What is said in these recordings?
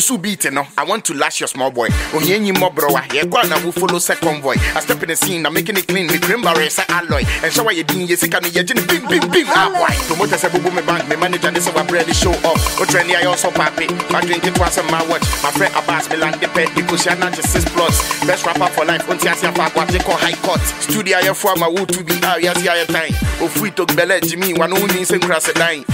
so beat no. I want to lash your small boy. Onyenyi mo bro wa. Ye kwa na wo follow set convoy. I step in the scene, I'm making it clean. Me cream barre say alloy. And show you din ye sika no ye jini bim bim bim. Ah why? Promoter say bubu me bank. Me manager this over bread show up. O trendy I also papi. My drink it was my watch. My friend Abbas me land the pet. The cushion just six plus. Best rapper for life. Unti asia fa je call high court. Studio aye for my wood to be out. Yes yeah time. O free to belle Jimmy. One only same cross a dime.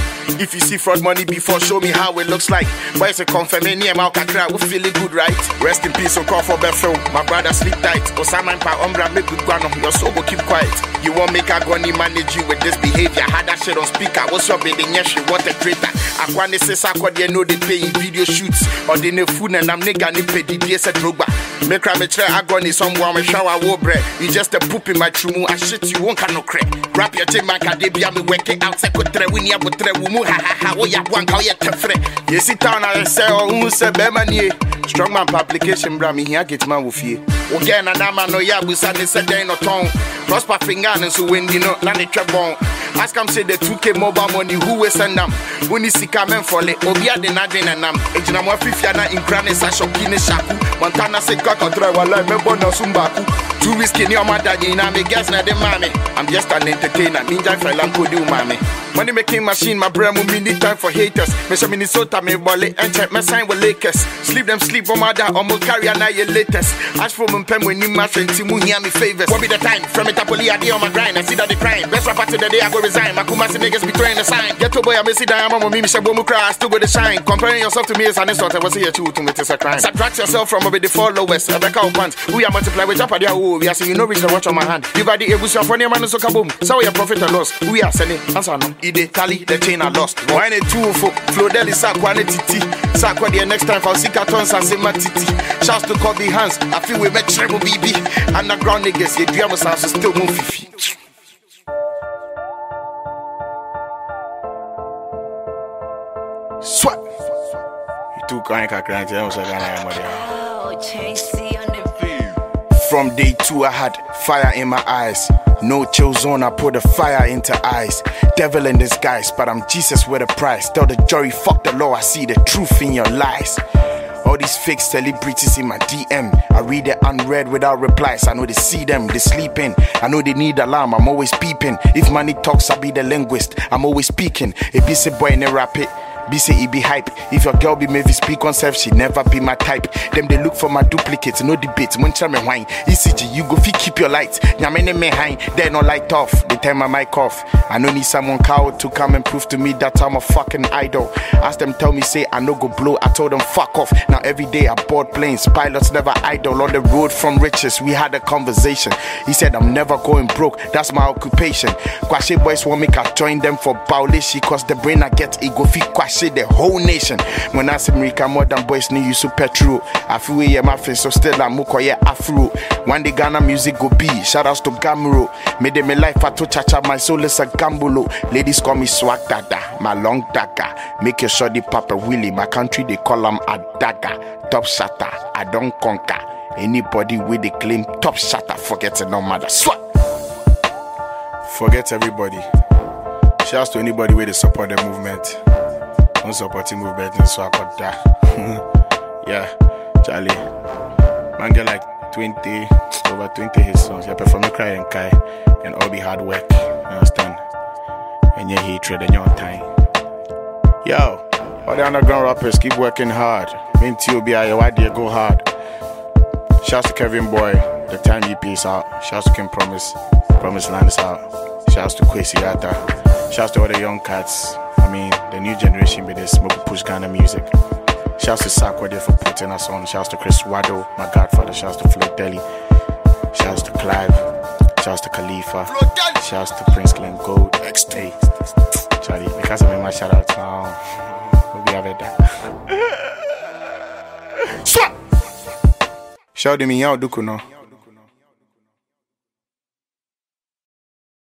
If you see fraud money before, show me how it looks like. Boy, it's a confirm any amount of cry, we feeling good, right? Rest in peace, oh, on call for Bethel. My brother sleep tight. Osama and Pa Umbra make good guano. Your sober keep quiet. You won't make a gunny manage you with this behavior. Had that shit on speaker. What's your bidding? Yes, you what a traitor. Akwane says I they know they pay in video shoots. Or they know food and I'm nigga ni pay the DS a drogba. Make me try agony someone me shower war bread. You just a poop in my trumu. I shit you won't can no crack. Rap your team man be me working out secretary when you have tre wumu ha ha ha oh, wo ya bwan ka wo oh, ya tefre. You sit down and say oh who say be man ye. Strong man publication bra me here get man wo fie. Wo get na na man no ya busa ne say den no ton. Prosper finger and so windy no na ne twebon. Ask am say the 2k mobile money who we send them. When you sika men for le obi ade na dwen nam. Ejina mo afifia na inkra ne sa shoki ne shaku. Montana say kaka try wala me bon na sumbaku. Two whiskey ni oma daddy na me guess na de mame. I'm just an entertainer. Ninja fella ko do mame. Money making machine, my brain will need time for haters. Me show Minnesota, me and check me sign with Lakers. Sleep them sleep on my dad, almost carry a night latest. Ask for my pen when you my friend Timu hear me favors. What be the time? From it Tapoli, I on my grind. I see that they crying. Best rapper to the day I go resign. My Kumasi niggas be throwing the sign. Get to boy, I may see that I'm on me, Michelle Bomu cry. I still go to shine. Comparing yourself to me is an insult. I was here too to me, it's a crime. Subtract yourself from the followers. I back out pants. We are multiply with Japa, oh, we are saying you know, reach watch on my hand. You got the Ebusia near man, so kaboom. So we are profit and loss. We are selling. Answer no. Ide, the chain are lost. Why ain't two for Flo Deli Sakwa titi. Next time for and Sima Titi. Shouts to Kobe Hands. I feel we met BB. Underground niggas, yeah, Diamos house is still move fifi. Swat. You too kind of cranky. I'm so change C From day two, I had fire in my eyes. No chill zone, I put the fire into eyes. Devil in disguise, but I'm Jesus with a price. Tell the jury, fuck the law, I see the truth in your lies. All these fake celebrities in my DM. I read it unread without replies. I know they see them, they sleeping. I know they need alarm, I'm always peeping. If money talks, I'll be the linguist. I'm always speaking. If you say boy in a rap it. Be hype. If your girl be maybe speak on self, she never be my type. Them they look for my duplicates, no debate. Mun tell me wine. ECG, you go fit keep your light. Nyamene me high, they no light off. They turn my mic off. I no need someone coward to come and prove to me that I'm a fucking idol. Ask them tell me say I no go blow. I told them fuck off. Now every day I board planes. Pilots never idle on the road from riches. We had a conversation. He said I'm never going broke. That's my occupation. Kwashe boys want me to join them for Baulishi cause the brain I get it go fit kwashe the whole nation. When I say America more than boys need use petrol. I feel we my friends so still I'm yeah afro. One day Ghana music go be. Shout outs to Gamro. Made my life I to chacha my soul is a gambulo. Ladies call me swag dada, my long dagger. Make your shoddy papa Willie. My country they call him a dagger. Top shatter, I don't conquer. Anybody with the claim top shatter, forget it no matter. Swat. Forget everybody. Shouts to anybody with the support the movement. Don't support the movement and so I got that. yeah, Charlie. Man get like 20, over 20 hit songs. You perform cry and kai and all the hard work. You understand? And your hatred and your time. Yo, all the underground rappers keep working hard. Mean TOBI, your idea go hard. Shouts to Kevin Boy, the time EP is out. Shouts to Kim Promise, Promise Land is out. Shouts to Kwesi Yata. Shouts to all the young cats. I mean, the new generation with this smoke push kind of music. Shouts to Sakwa there for putting us on. Shouts to Chris Wado, my godfather. Shouts to Flo Deli. Shouts to Clive. Shouts to Khalifa. Shouts to Prince Glenn Gold. Hey, Charlie, because I made my shout out now. We'll be having that. Swap! Shout to me out, Duku, no.